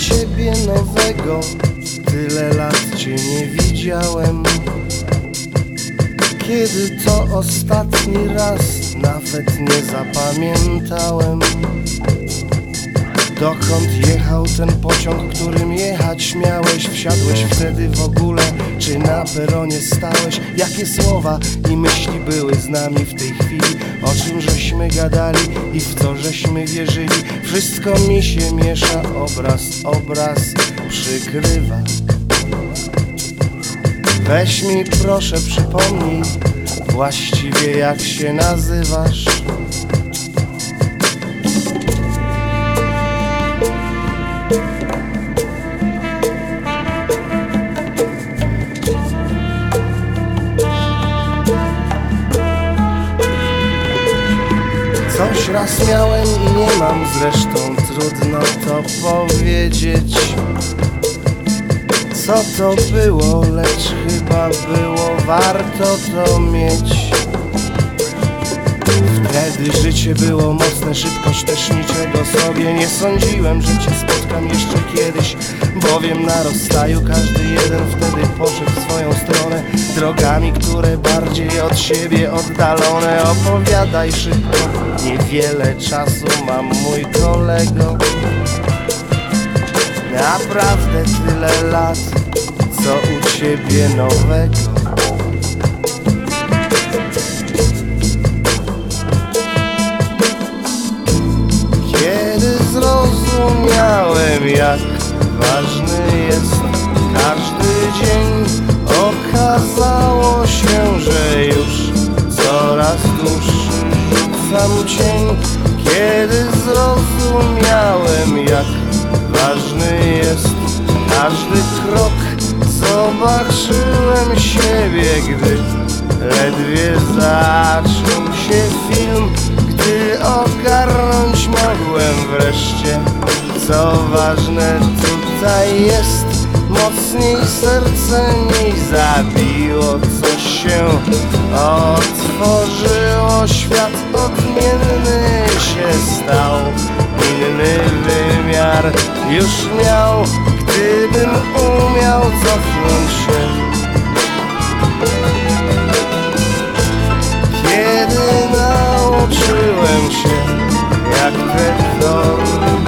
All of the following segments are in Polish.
kolego Tyle lat cię nie widziałem. Kiedy to ostatni raz Nawet nie zapamiętałem. Dokąd jechał ten pociąg, którym jechać miałeś? Wsiadłeś wtedy w ogóle, na peronie stałeś? Jakie słowa i myśli były z nami w tej chwili? O czym żeśmy gadali i w co żeśmy wierzyli? Wszystko mi się miesza, obraz, obraz przykrywa Weź mi proszę przypomnij Właściwie jak się nazywasz Coś raz miałem i nie mam zresztą trudno to powiedzieć. Co to było, lecz chyba było warto to mieć. Wtedy życie było mocne, szybkość też niczego sobie Nie sądziłem, że cię spotkam jeszcze kiedyś. Bowiem na rozstaju każdy jeden wtedy poszedł w swoją stronę Drogami, które bardziej od siebie oddalone. Opowiadaj szybko, niewiele czasu mam mój kolego. Naprawdę tyle lat, co u ciebie nowego. Zrozumiałem jak ważny jest każdy dzień Okazało się, że już coraz dłuższy. Rzucam cień Kiedy zrozumiałem jak ważny jest każdy krok Zobaczyłem siebie, gdy ledwie zaczął się film. Gdy ogarnąć mogłem wreszcie Co ważne tutaj jest Mocniej serce mi zabiło Coś się otworzyło. Świat odmienny się stał. Inny wymiar już miał Gdybym umiał cofnąć się. Kiedy nauczyłem się Jak te torby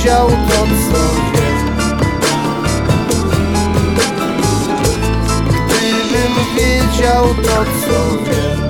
Gdybym wiedział to co wiem Gdybym wiedział to co wiem